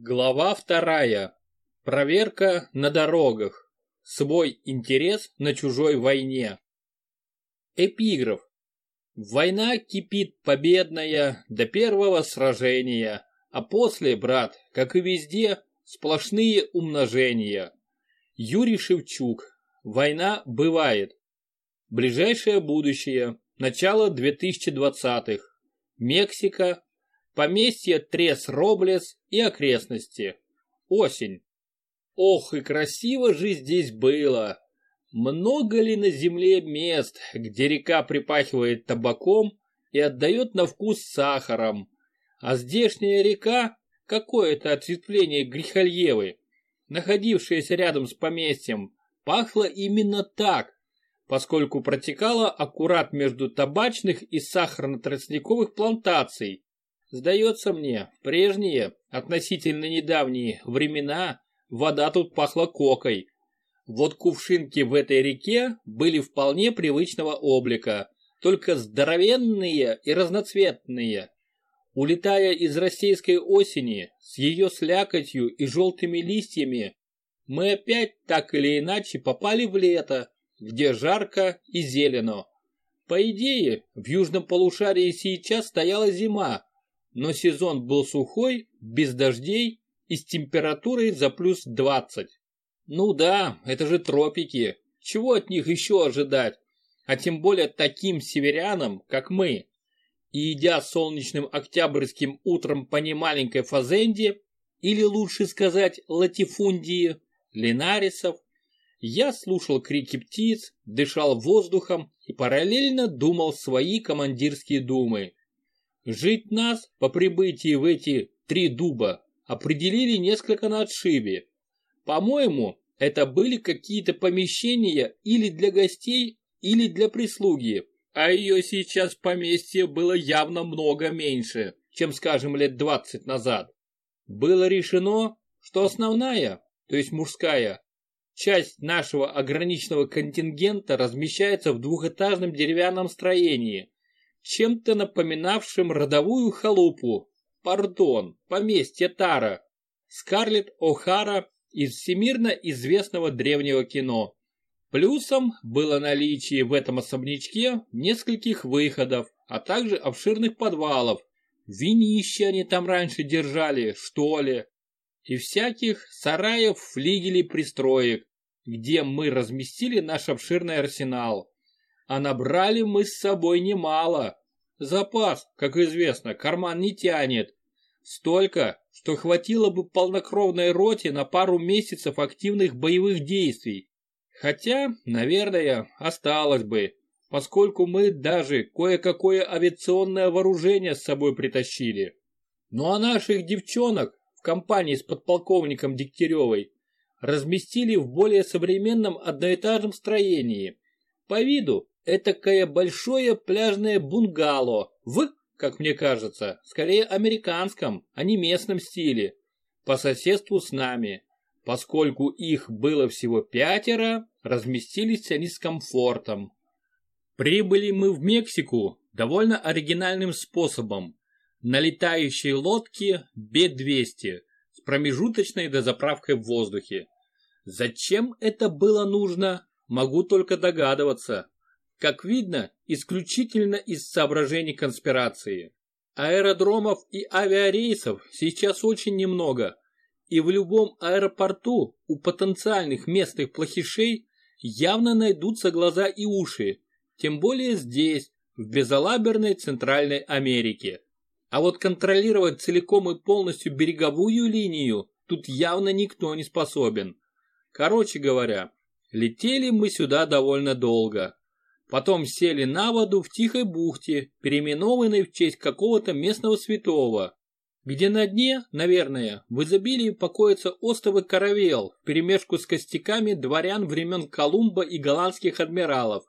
Глава вторая. Проверка на дорогах. Свой интерес на чужой войне. Эпиграф. Война кипит победная до первого сражения, а после, брат, как и везде, сплошные умножения. Юрий Шевчук. Война бывает. Ближайшее будущее. Начало 2020-х. Мексика, поместье Трес-Роблес и окрестности. Осень. Ох, и красиво же здесь было. Много ли на земле мест, где река припахивает табаком и отдает на вкус сахаром, а здешняя река – какое-то ответвление Грихальевы, находившееся рядом с поместьем, пахло именно так, поскольку протекала аккурат между табачных и сахарно-тростниковых плантаций, Сдается мне, в прежние, относительно недавние времена вода тут пахла кокой. Вот кувшинки в этой реке были вполне привычного облика, только здоровенные и разноцветные. Улетая из российской осени с ее слякотью и желтыми листьями, мы опять так или иначе попали в лето, где жарко и зелено. По идее, в южном полушарии сейчас стояла зима, но сезон был сухой, без дождей и с температурой за плюс 20. Ну да, это же тропики, чего от них еще ожидать, а тем более таким северянам, как мы. И идя солнечным октябрьским утром по немаленькой фазенде, или лучше сказать латифундии, линарисов, я слушал крики птиц, дышал воздухом и параллельно думал свои командирские думы. Жить нас по прибытии в эти три дуба определили несколько на отшибе. По-моему, это были какие-то помещения или для гостей, или для прислуги, а ее сейчас поместье было явно много меньше, чем, скажем, лет 20 назад. Было решено, что основная, то есть мужская, часть нашего ограниченного контингента размещается в двухэтажном деревянном строении, чем-то напоминавшим родовую халупу, пардон, поместье Тара, Скарлетт О'Хара из всемирно известного древнего кино. Плюсом было наличие в этом особнячке нескольких выходов, а также обширных подвалов. Винища они там раньше держали, что ли. И всяких сараев, флигелей, пристроек, где мы разместили наш обширный арсенал. А набрали мы с собой немало. Запас, как известно, карман не тянет. Столько, что хватило бы полнокровной роте на пару месяцев активных боевых действий. Хотя, наверное, осталось бы, поскольку мы даже кое-какое авиационное вооружение с собой притащили. Ну а наших девчонок в компании с подполковником Дегтяревой разместили в более современном одноэтажном строении. По виду этакое большое пляжное бунгало в, как мне кажется, скорее американском, а не местном стиле, по соседству с нами. Поскольку их было всего пятеро, разместились они с комфортом. Прибыли мы в Мексику довольно оригинальным способом. На летающей лодке Б-200 с промежуточной дозаправкой в воздухе. Зачем это было нужно, могу только догадываться. Как видно, исключительно из соображений конспирации. Аэродромов и авиарейсов сейчас очень немного, и в любом аэропорту у потенциальных местных плохишей явно найдутся глаза и уши, тем более здесь, в безалаберной Центральной Америке. А вот контролировать целиком и полностью береговую линию тут явно никто не способен. Короче говоря, летели мы сюда довольно долго. Потом сели на воду в тихой бухте, переименованной в честь какого-то местного святого, где на дне, наверное, в изобилии покоится островый каравел вперемешку с костяками дворян времен Колумба и голландских адмиралов.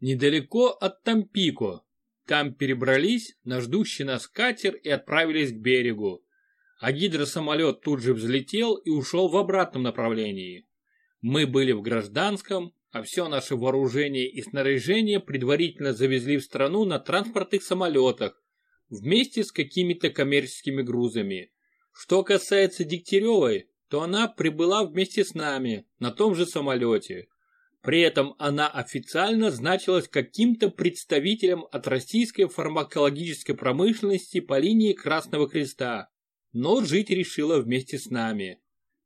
Недалеко от Тампико. Там перебрались на ждущий нас катер и отправились к берегу. А гидросамолет тут же взлетел и ушел в обратном направлении. Мы были в гражданском, а все наше вооружение и снаряжение предварительно завезли в страну на транспортных самолетах вместе с какими-то коммерческими грузами. Что касается Дегтяревой, то она прибыла вместе с нами на том же самолете. При этом она официально значилась каким-то представителем от российской фармакологической промышленности по линии Красного Креста, но жить решила вместе с нами.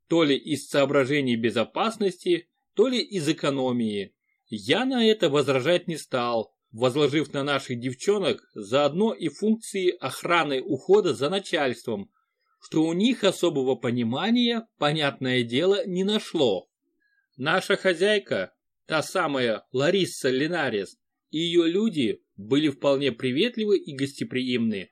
То ли из соображений безопасности, то ли из экономии. Я на это возражать не стал, возложив на наших девчонок заодно и функции охраны ухода за начальством, что у них особого понимания, понятное дело, не нашло. Наша хозяйка, та самая Лариса Линарес, и ее люди были вполне приветливы и гостеприимны.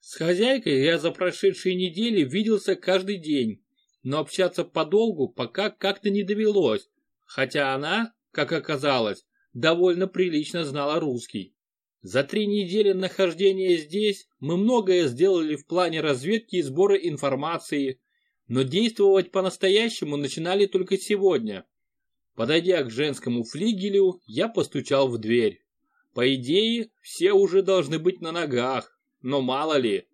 С хозяйкой я за прошедшие недели виделся каждый день, но общаться подолгу пока как-то не довелось, хотя она, как оказалось, довольно прилично знала русский. За три недели нахождения здесь мы многое сделали в плане разведки и сбора информации, но действовать по-настоящему начинали только сегодня. Подойдя к женскому флигелю, я постучал в дверь. По идее, все уже должны быть на ногах, но мало ли.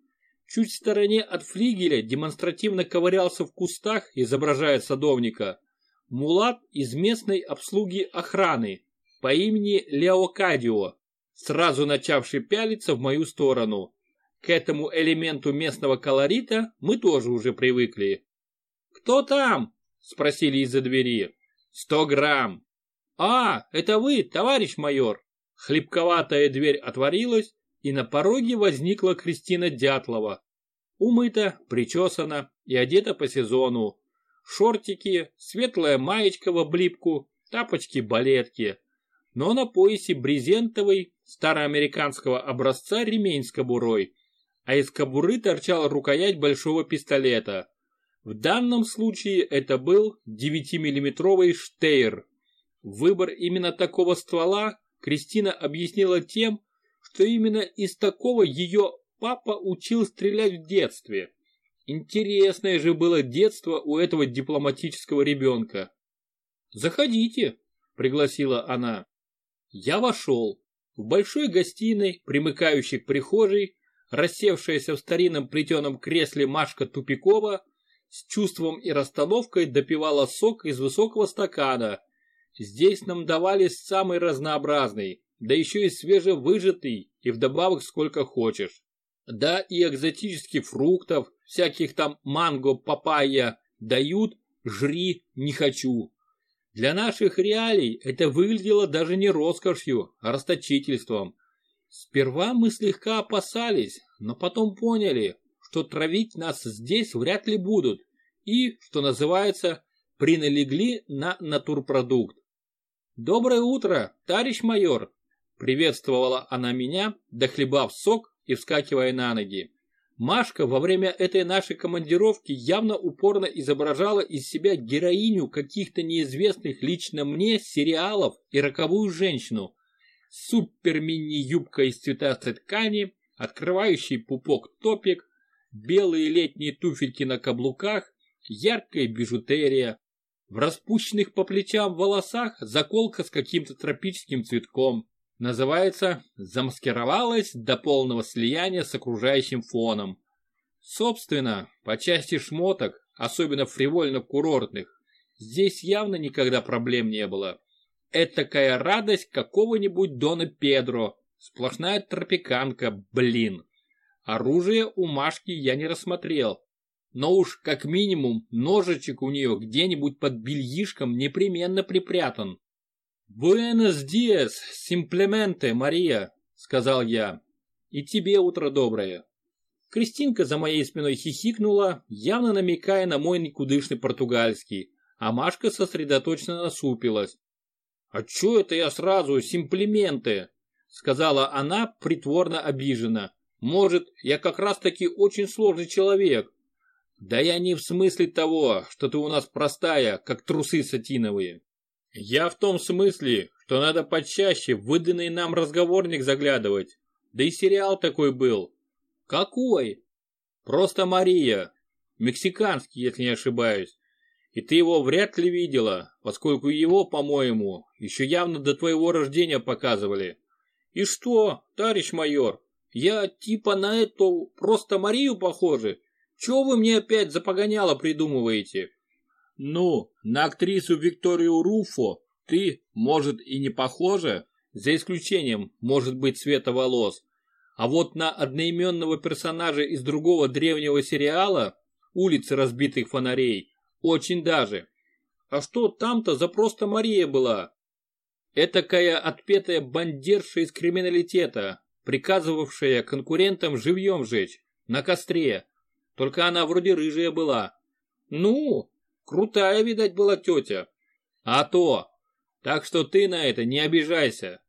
Чуть в стороне от флигеля демонстративно ковырялся в кустах, изображая садовника, мулат из местной обслуги охраны по имени Леокадио, сразу начавший пялиться в мою сторону. К этому элементу местного колорита мы тоже уже привыкли. «Кто там?» – спросили из-за двери. «Сто грамм». «А, это вы, товарищ майор!» Хлебковатая дверь отворилась, и на пороге возникла Кристина Дятлова. Умыта, причесана и одета по сезону. Шортики, светлая маечка в облипку, тапочки-балетки. Но на поясе брезентовый, староамериканского образца ремень с кобурой, а из кобуры торчала рукоять большого пистолета. В данном случае это был 9-миллиметровый Штейр. Выбор именно такого ствола Кристина объяснила тем, что именно из такого ее папа учил стрелять в детстве. Интересное же было детство у этого дипломатического ребенка. «Заходите», — пригласила она. Я вошел. В большой гостиной, примыкающей к прихожей, рассевшаяся в старинном плетеном кресле Машка Тупикова с чувством и расстановкой допивала сок из высокого стакана. Здесь нам давали самый разнообразный, да еще и свежевыжатый, и вдобавок сколько хочешь. Да и экзотических фруктов, всяких там манго, папайя, дают, жри, не хочу. Для наших реалий это выглядело даже не роскошью, а расточительством. Сперва мы слегка опасались, но потом поняли, что травить нас здесь вряд ли будут и, что называется, приналегли на натурпродукт. «Доброе утро, товарищ майор!» Приветствовала она меня, дохлебав сок и вскакивая на ноги. Машка во время этой нашей командировки явно упорно изображала из себя героиню каких-то неизвестных лично мне сериалов и роковую женщину. Супер-мини-юбка из цветастой ткани, открывающий пупок топик, белые летние туфельки на каблуках, яркая бижутерия. В распущенных по плечам волосах заколка с каким-то тропическим цветком. Называется «Замаскировалась до полного слияния с окружающим фоном». Собственно, по части шмоток, особенно фривольно-курортных, здесь явно никогда проблем не было. Этакая радость какого-нибудь Дона Педро, сплошная тропиканка, блин. Оружие у Машки я не рассмотрел, но уж как минимум ножичек у нее где-нибудь под бельишком непременно припрятан. «Буэнос диас, симплементе, Мария», — сказал я. «И тебе утро доброе». Кристинка за моей спиной хихикнула, явно намекая на мой никудышный португальский, а Машка сосредоточенно насупилась. «А чё это я сразу симплементы?» — сказала она притворно обиженно. «Может, я как раз-таки очень сложный человек». «Да я не в смысле того, что ты у нас простая, как трусы сатиновые. Я в том смысле, что надо почаще в выданный нам разговорник заглядывать. Да и сериал такой был. Какой? Просто Мария. Мексиканский, если не ошибаюсь. И ты его вряд ли видела, поскольку его, по-моему, еще явно до твоего рождения показывали. И что, товарищ майор, я типа на эту просто Марию похожи? Чего вы мне опять запогоняло придумываете? Ну, на актрису Викторию Руфо ты, может, и не похожа, за исключением, может быть, цвета волос. А вот на одноименного персонажа из другого древнего сериала «Улицы разбитых фонарей» очень даже. А что там-то за просто Мария была? Этакая отпетая бандерша из криминалитета, приказывавшая конкурентам живьем жечь, на костре. Только она вроде рыжая была. Ну, крутая, видать, была тетя. А то. Так что ты на это не обижайся.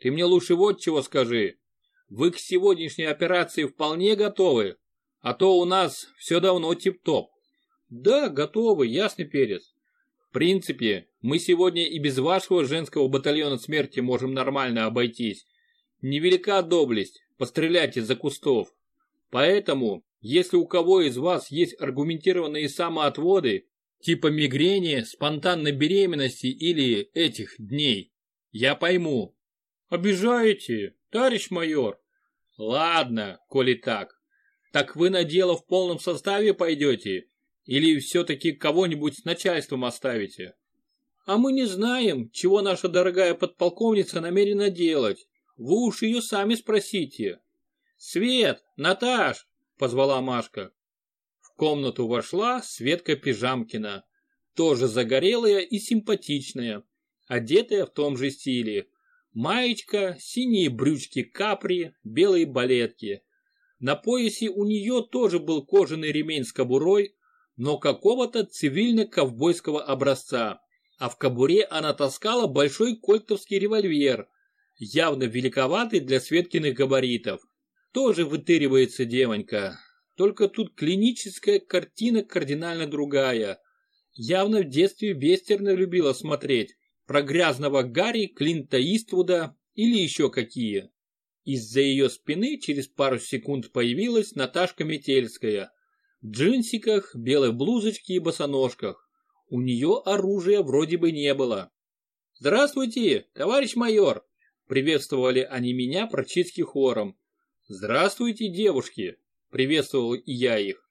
Ты мне лучше вот чего скажи. Вы к сегодняшней операции вполне готовы? А то у нас все давно тип-топ. Да, готовы, ясный перец. В принципе, мы сегодня и без вашего женского батальона смерти можем нормально обойтись. Невелика доблесть, пострелять из-за кустов. Поэтому, если у кого из вас есть аргументированные самоотводы, типа мигрени, спонтанной беременности или этих дней, я пойму. Обижаете, товарищ майор? Ладно, коли так. Так вы на дело в полном составе пойдете? Или все-таки кого-нибудь с начальством оставите? А мы не знаем, чего наша дорогая подполковница намерена делать. Вы уж ее сами спросите. Свет, Наташ, позвала Машка. Комнату вошла Светка Пижамкина, тоже загорелая и симпатичная, одетая в том же стиле. Маечка, синие брючки капри, белые балетки. На поясе у нее тоже был кожаный ремень с кобурой, но какого-то цивильно-ковбойского образца, а в кобуре она таскала большой кольтовский револьвер, явно великоватый для Светкиных габаритов. Тоже вытыривается девонька, только тут клиническая картина кардинально другая. Явно в детстве вестерны любила смотреть, про грязного Гарри, Клинта Иствуда или еще какие. Из-за ее спины через пару секунд появилась Наташка Метельская. В джинсиках, белой блузочке и босоножках. У нее оружия вроде бы не было. «Здравствуйте, товарищ майор!» Приветствовали они меня прочистки хором. «Здравствуйте, девушки!» Приветствовал и я их.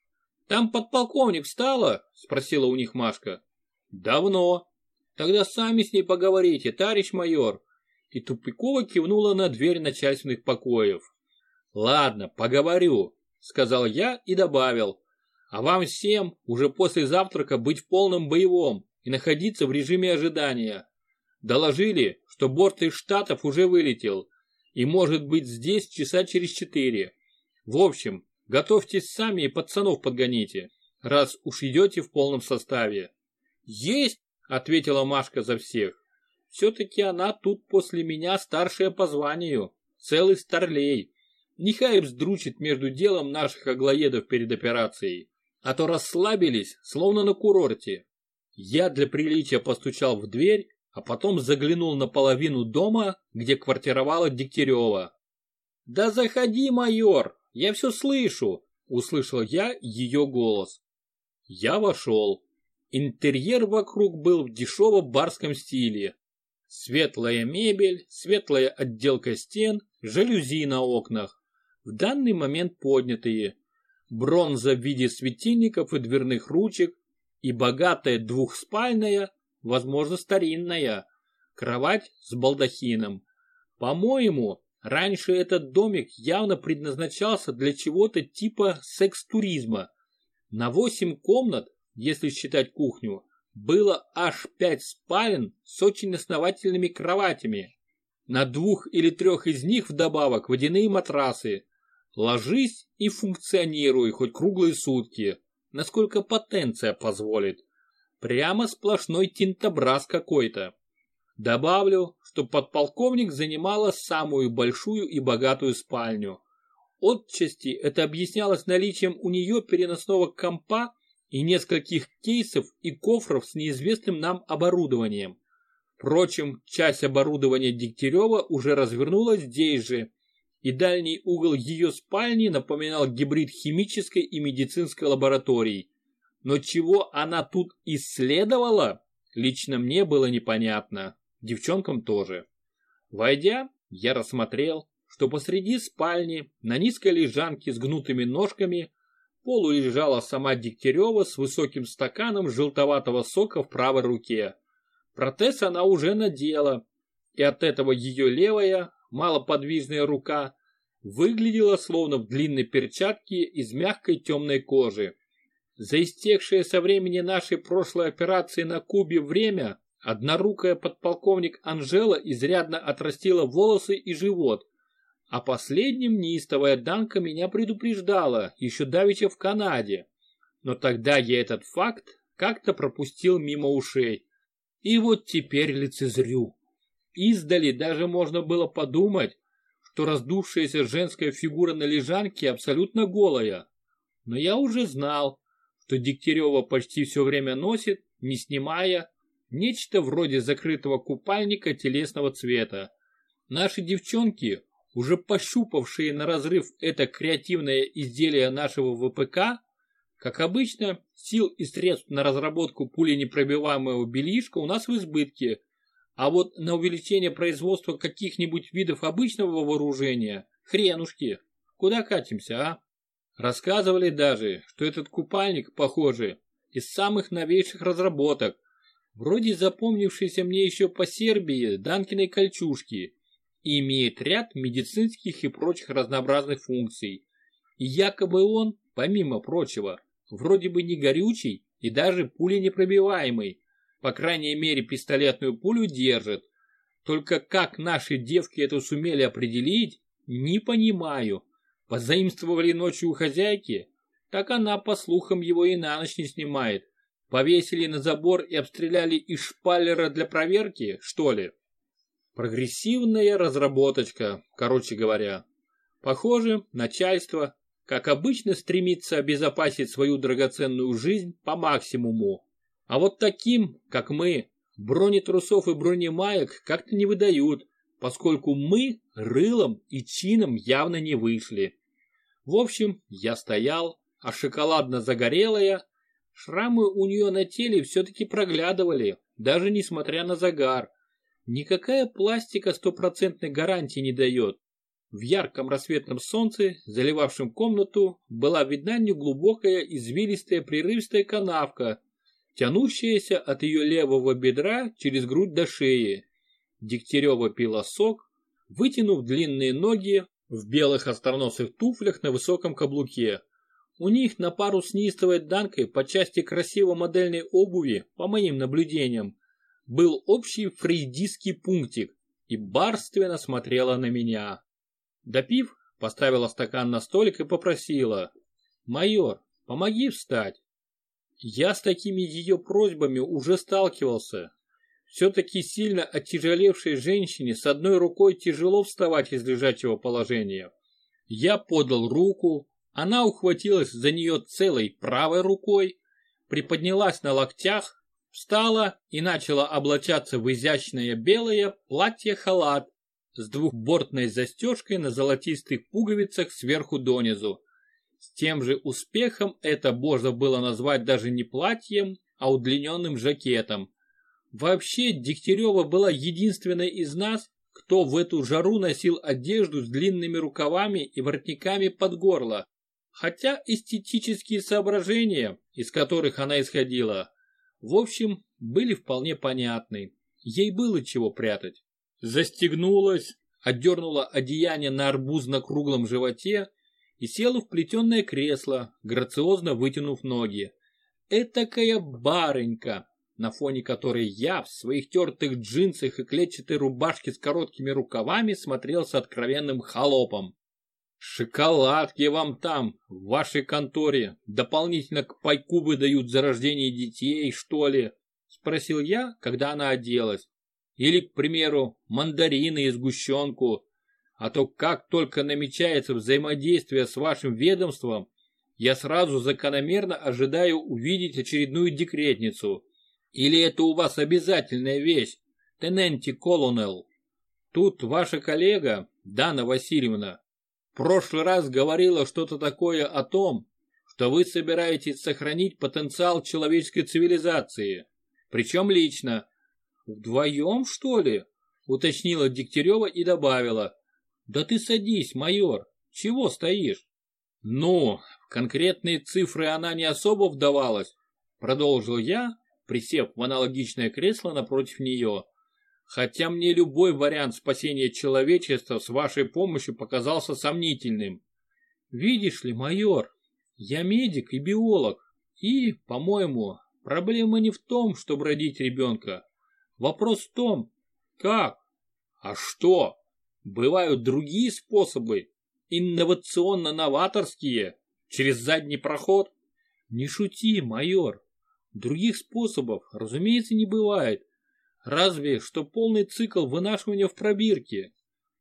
«Там подполковник встала?» Спросила у них Машка. «Давно», Тогда сами с ней поговорите, товарищ майор. И Тупикова кивнула на дверь начальственных покоев. Ладно, поговорю, сказал я и добавил. А вам всем уже после завтрака быть в полном боевом и находиться в режиме ожидания. Доложили, что борт из Штатов уже вылетел и может быть здесь часа через четыре. В общем, готовьтесь сами и пацанов подгоните, раз уж идете в полном составе. Есть! ответила Машка за всех. Все-таки она тут после меня старшая по званию, целый старлей. Нехай вздручит между делом наших аглоедов перед операцией, а то расслабились, словно на курорте. Я для приличия постучал в дверь, а потом заглянул на половину дома, где квартировала Дегтярева. «Да заходи, майор, я все слышу!» – услышал я ее голос. Я вошел. Интерьер вокруг был в дешевом барском стиле. Светлая мебель, светлая отделка стен, жалюзи на окнах. В данный момент поднятые. Бронза в виде светильников и дверных ручек и богатая двухспальная, возможно старинная, кровать с балдахином. По-моему, раньше этот домик явно предназначался для чего-то типа секс-туризма. На восемь комнат если считать кухню, было аж пять спален с очень основательными кроватями. На двух или трех из них вдобавок водяные матрасы. Ложись и функционируй хоть круглые сутки, насколько потенция позволит. Прямо сплошной тинтобраз какой-то. Добавлю, что подполковник занимала самую большую и богатую спальню. Отчасти это объяснялось наличием у нее переносного компа и нескольких кейсов и кофров с неизвестным нам оборудованием. Впрочем, часть оборудования Дегтярева уже развернулась здесь же, и дальний угол ее спальни напоминал гибрид химической и медицинской лабораторий. Но чего она тут исследовала, лично мне было непонятно, девчонкам тоже. Войдя, я рассмотрел, что посреди спальни на низкой лежанке с гнутыми ножками полу лежала сама Дегтярева с высоким стаканом желтоватого сока в правой руке. Протез она уже надела, и от этого ее левая, малоподвижная рука выглядела словно в длинной перчатке из мягкой темной кожи. За истекшее со времени нашей прошлой операции на Кубе время однорукая подполковник Анжела изрядно отрастила волосы и живот, а последним неистовая Данка меня предупреждала, еще давеча в Канаде. Но тогда я этот факт как-то пропустил мимо ушей. И вот теперь лицезрю. Издали даже можно было подумать, что раздувшаяся женская фигура на лежанке абсолютно голая. Но я уже знал, что Дегтярева почти все время носит, не снимая, нечто вроде закрытого купальника телесного цвета. Наши девчонки уже пощупавшие на разрыв это креативное изделие нашего ВПК, как обычно, сил и средств на разработку пуленепробиваемого бельишка у нас в избытке, а вот на увеличение производства каких-нибудь видов обычного вооружения – хренушки. Куда катимся, а? Рассказывали даже, что этот купальник, похоже, из самых новейших разработок, вроде запомнившейся мне еще по Сербии Данкиной кольчужки, и имеет ряд медицинских и прочих разнообразных функций. И якобы он, помимо прочего, вроде бы не горючий и даже пуленепробиваемый. По крайней мере пистолетную пулю держит. Только как наши девки это сумели определить, не понимаю. Позаимствовали ночью у хозяйки, так она, по слухам, его и на ночь не снимает. Повесили на забор и обстреляли из шпалера для проверки, что ли? Прогрессивная разработочка, короче говоря. Похоже, начальство, как обычно, стремится обезопасить свою драгоценную жизнь по максимуму. А вот таким, как мы, бронетрусов и бронемаек как-то не выдают, поскольку мы рылом и чином явно не вышли. В общем, я стоял, а шоколадно-загорелая, шрамы у нее на теле все-таки проглядывали, даже несмотря на загар. Никакая пластика стопроцентной гарантии не дает. В ярком рассветном солнце, заливавшем комнату, была видна неглубокая извилистая прерывистая канавка, тянущаяся от ее левого бедра через грудь до шеи. Дегтярева пила сок, вытянув длинные ноги в белых остроносых туфлях на высоком каблуке. У них на пару с неистовой Данкой по части красиво модельной обуви, по моим наблюдениям, был общий фрейдистский пунктик и барственно смотрела на меня. Допив, поставила стакан на столик и попросила. «Майор, помоги встать». Я с такими ее просьбами уже сталкивался. Все-таки сильно оттяжелевшей женщине с одной рукой тяжело вставать из лежачего положения. Я подал руку, она ухватилась за нее целой правой рукой, приподнялась на локтях Встала и начала облачаться в изящное белое платье-халат с двухбортной застежкой на золотистых пуговицах сверху донизу. С тем же успехом это можно было назвать даже не платьем, а удлиненным жакетом. Вообще, Дегтярева была единственной из нас, кто в эту жару носил одежду с длинными рукавами и воротниками под горло. Хотя эстетические соображения, из которых она исходила, в общем, были вполне понятны. Ей было чего прятать. Застегнулась, отдернула одеяние на арбузно-круглом животе и села в плетеное кресло, грациозно вытянув ноги. Этакая барынька, на фоне которой я в своих тертых джинсах и клетчатой рубашке с короткими рукавами смотрелся откровенным холопом. Шоколадки вам там, в вашей конторе, дополнительно к пайку выдают за рождение детей, что ли? Спросил я, когда она оделась. Или, к примеру, мандарины и сгущенку. А то как только намечается взаимодействие с вашим ведомством, я сразу закономерно ожидаю увидеть очередную декретницу. Или это у вас обязательная вещь, тененти колонел? Тут ваша коллега, Дана Васильевна, прошлый раз говорила что-то такое о том, что вы собираетесь сохранить потенциал человеческой цивилизации, причем лично. Вдвоем, что ли? Уточнила Дегтярева и добавила. Да ты садись, майор, чего стоишь? Ну, конкретные цифры она не особо вдавалась, продолжил я, присев в аналогичное кресло напротив нее. Хотя мне любой вариант спасения человечества с вашей помощью показался сомнительным. Видишь ли, майор, я медик и биолог, и, по-моему, проблема не в том, чтобы родить ребенка. Вопрос в том, как? А что? Бывают другие способы, инновационно-новаторские, через задний проход? Не шути, майор. Других способов, разумеется, не бывает. Разве что полный цикл вынашивания в пробирке.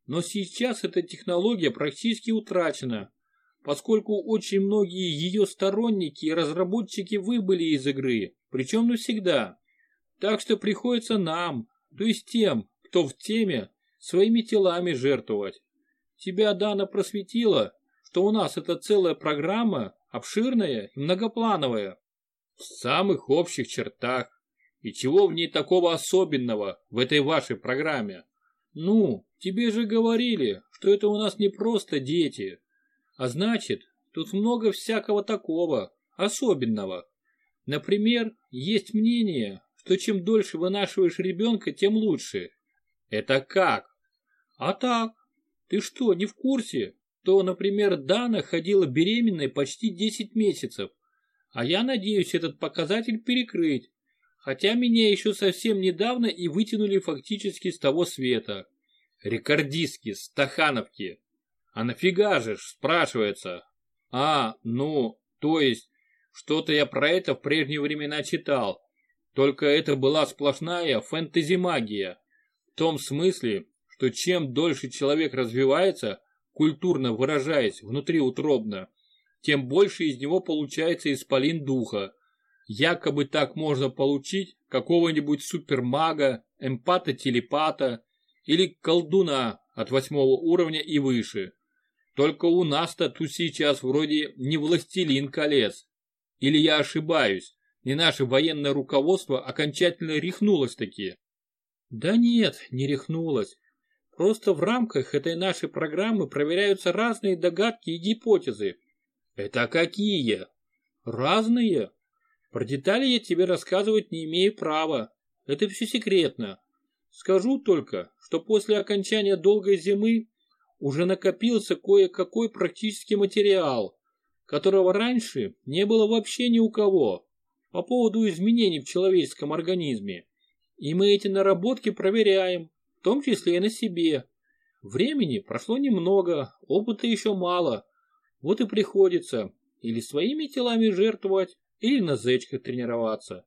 Но сейчас эта технология практически утрачена, поскольку очень многие ее сторонники и разработчики выбыли из игры, причем навсегда. Так что приходится нам, то есть тем, кто в теме, своими телами жертвовать. Тебя, Дана, просветила, что у нас это целая программа, обширная и многоплановая. В самых общих чертах. И чего в ней такого особенного, в этой вашей программе? Ну, тебе же говорили, что это у нас не просто дети. А значит, тут много всякого такого, особенного. Например, есть мнение, что чем дольше вынашиваешь ребенка, тем лучше. Это как? А так. Ты что, не в курсе, что, например, Дана ходила беременной почти 10 месяцев, а я надеюсь этот показатель перекрыть, хотя меня еще совсем недавно и вытянули фактически с того света. Рекордистки, стахановки. А нафига же, спрашивается. А, ну, то есть, что-то я про это в прежние времена читал. Только это была сплошная фэнтези-магия. В том смысле, что чем дольше человек развивается, культурно выражаясь внутриутробно, тем больше из него получается исполин духа. Якобы так можно получить какого-нибудь супермага, эмпата-телепата или колдуна от восьмого уровня и выше. Только у нас-то тут сейчас вроде не властелин колец. Или я ошибаюсь, не наше военное руководство окончательно рехнулось-таки. Да нет, не рехнулось. Просто в рамках этой нашей программы проверяются разные догадки и гипотезы. Это какие? Разные. Про детали я тебе рассказывать не имею права. Это все секретно. Скажу только, что после окончания долгой зимы уже накопился кое-какой практический материал, которого раньше не было вообще ни у кого, по поводу изменений в человеческом организме. И мы эти наработки проверяем, том числе и на себе. Времени прошло немного, опыта еще мало. Вот и приходится или своими телами жертвовать, или на зечках тренироваться.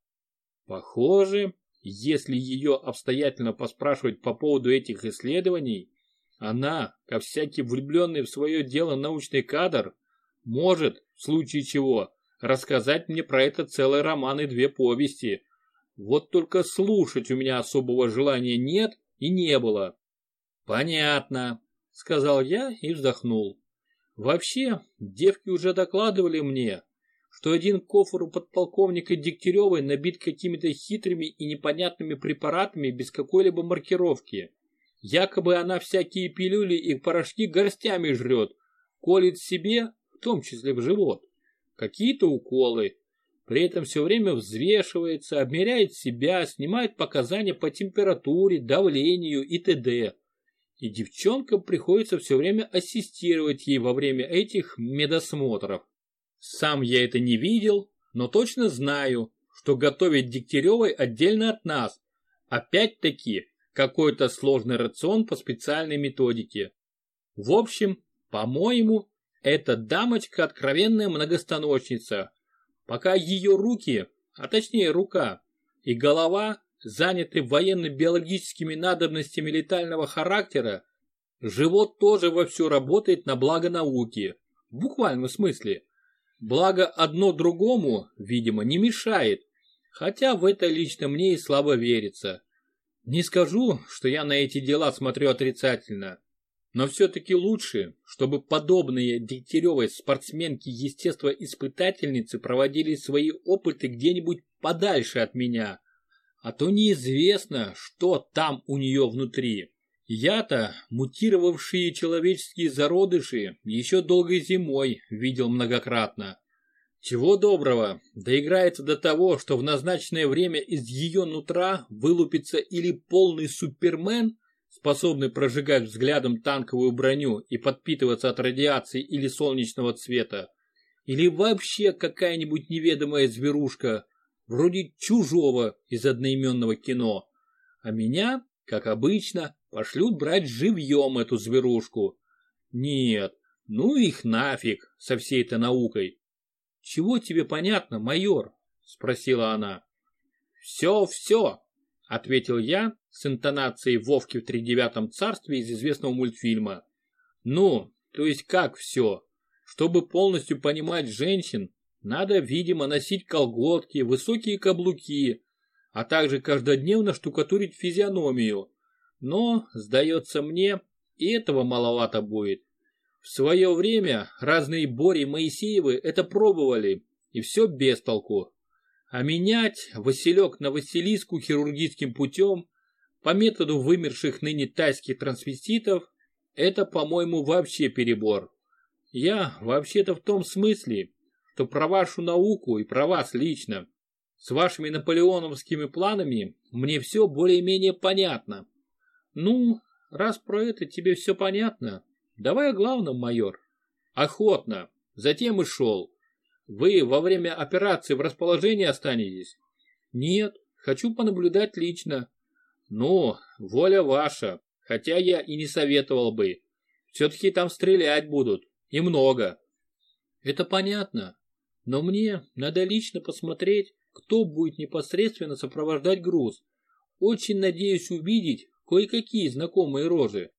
Похоже, если ее обстоятельно поспрашивать по поводу этих исследований, она, как всякий влюбленный в свое дело научный кадр, может, в случае чего, рассказать мне про это целый роман и две повести. Вот только слушать у меня особого желания нет и не было. Понятно, сказал я и вздохнул. Вообще, девки уже докладывали мне, что один кофр у подполковника Дегтяревой набит какими-то хитрыми и непонятными препаратами без какой-либо маркировки. Якобы она всякие пилюли и порошки горстями жрет, колет себе, в том числе в живот, какие-то уколы, при этом все время взвешивается, обмеряет себя, снимает показания по температуре, давлению и т.д. И девчонкам приходится все время ассистировать ей во время этих медосмотров. Сам я это не видел, но точно знаю, что готовить Дегтяревой отдельно от нас. Опять-таки, какой-то сложный рацион по специальной методике. В общем, по-моему, эта дамочка откровенная многостаночница, пока ее руки, а точнее рука, и голова заняты военно-биологическими надобностями летального характера, живот тоже вовсю работает на благо науки, в буквальном смысле. Благо одно другому, видимо, не мешает, хотя в это лично мне и слабо верится. Не скажу, что я на эти дела смотрю отрицательно. Но все-таки лучше, чтобы подобные Дегтяревой спортсменки-естествоиспытательницы проводили свои опыты где-нибудь подальше от меня. А то неизвестно, что там у нее внутри. Я-то мутировавшие человеческие зародыши еще долгой зимой видел многократно. Чего доброго, доиграется до того, что в назначенное время из ее нутра вылупится или полный супермен, способный прожигать взглядом танковую броню и подпитываться от радиации или солнечного цвета, или вообще какая-нибудь неведомая зверушка, вроде чужого из одноименного кино. А меня, как обычно, пошлют брать живьем эту зверушку. Нет, ну их нафиг со всей этой наукой. Чего тебе понятно, майор? Спросила она. Все-все, ответил я с интонацией Вовки в тридевятом царстве из известного мультфильма. Ну, то есть как все? Чтобы полностью понимать женщин, надо, видимо, носить колготки, высокие каблуки, а также каждодневно штукатурить физиономию. Но, сдается мне, и этого маловато будет. В свое время разные Бори Моисеевы это пробовали, и все без толку. А менять Василек на Василиску хирургическим путем по методу вымерших ныне тайских трансвеститов это, по-моему, вообще перебор. Я вообще-то в том смысле, что про вашу науку и про вас лично, с вашими наполеоновскими планами мне все более-менее понятно. Ну, раз про это тебе все понятно, давай о главном, майор. Охотно. Затем и шел. Вы во время операции в расположении останетесь? Нет, хочу понаблюдать лично. Ну, воля ваша, хотя я и не советовал бы. Все-таки там стрелять будут, и много. Это понятно, но мне надо лично посмотреть, кто будет непосредственно сопровождать груз. Очень надеюсь увидеть кое-какие знакомые рожи.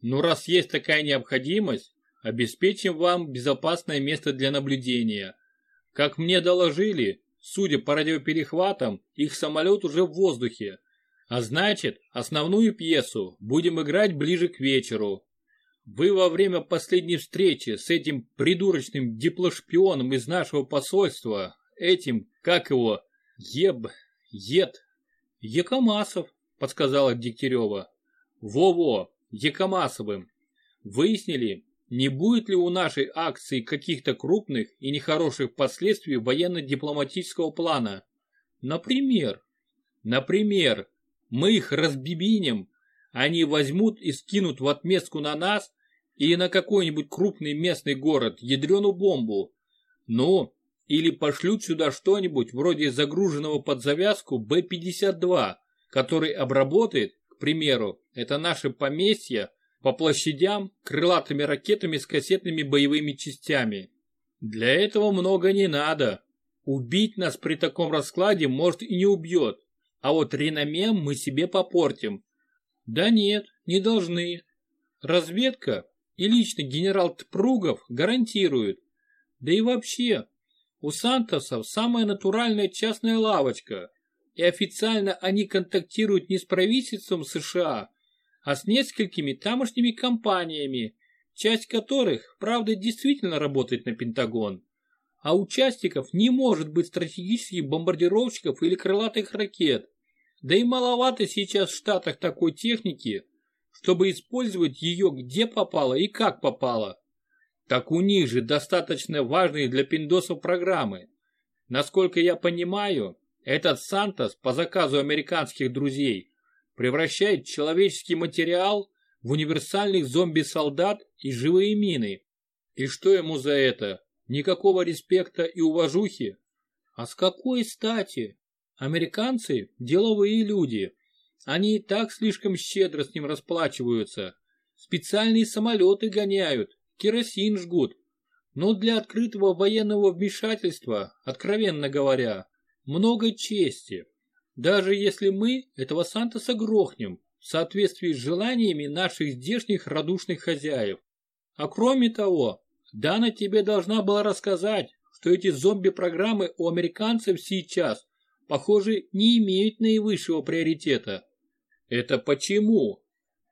Но раз есть такая необходимость, обеспечим вам безопасное место для наблюдения. Как мне доложили, судя по радиоперехватам, их самолет уже в воздухе. А значит, основную пьесу будем играть ближе к вечеру. Вы во время последней встречи с этим придурочным диплошпионом из нашего посольства, этим, как его, Еб, Ед, Якомасов, подсказала Дегтярева. Во-во, Якомасовым. Выяснили, не будет ли у нашей акции каких-то крупных и нехороших последствий военно-дипломатического плана? Например, например, мы их разбибинем, они возьмут и скинут в отместку на нас или на какой-нибудь крупный местный город ядреную бомбу. Ну, или пошлют сюда что-нибудь вроде загруженного под завязку Б-52, который обработает, к примеру, это наше поместье по площадям крылатыми ракетами с кассетными боевыми частями. Для этого много не надо. Убить нас при таком раскладе может и не убьет, а вот реноме мы себе попортим. Да нет, не должны. Разведка и лично генерал Тпругов гарантируют. Да и вообще, у Сантосов самая натуральная частная лавочка, и официально они контактируют не с правительством США, а с несколькими тамошними компаниями, часть которых, правда, действительно работает на Пентагон. А участников не может быть стратегических бомбардировщиков или крылатых ракет. Да и маловато сейчас в Штатах такой техники, чтобы использовать ее где попало и как попало. Так у них же достаточно важные для пиндосов программы. Насколько я понимаю, этот Сантос по заказу американских друзей превращает человеческий материал в универсальных зомби-солдат и живые мины. И что ему за это? Никакого респекта и уважухи? А с какой стати? Американцы – деловые люди. Они и так слишком щедро с ним расплачиваются. Специальные самолеты гоняют, керосин жгут. Но для открытого военного вмешательства, откровенно говоря, много чести. Даже если мы этого Сантоса грохнем в соответствии с желаниями наших здешних радушных хозяев. А кроме того, Дана тебе должна была рассказать, что эти зомби-программы у американцев сейчас, похоже, не имеют наивысшего приоритета. Это почему?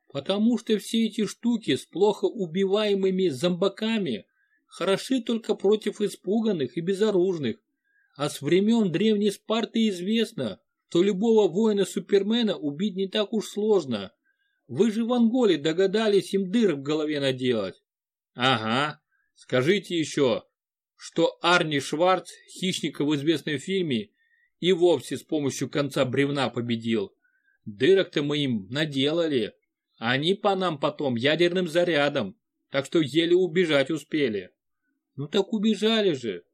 Потому что все эти штуки с плохо убиваемыми зомбаками хороши только против испуганных и безоружных. А с времен древней Спарты известно, что любого воина-супермена убить не так уж сложно. Вы же в Анголе догадались им дыр в голове наделать. Ага. Скажите еще, что Арни Шварц, хищника в известном фильме, и вовсе с помощью конца бревна победил. Дырок-то мы им наделали. Они по нам потом ядерным зарядом, так что еле убежать успели. Ну так убежали же.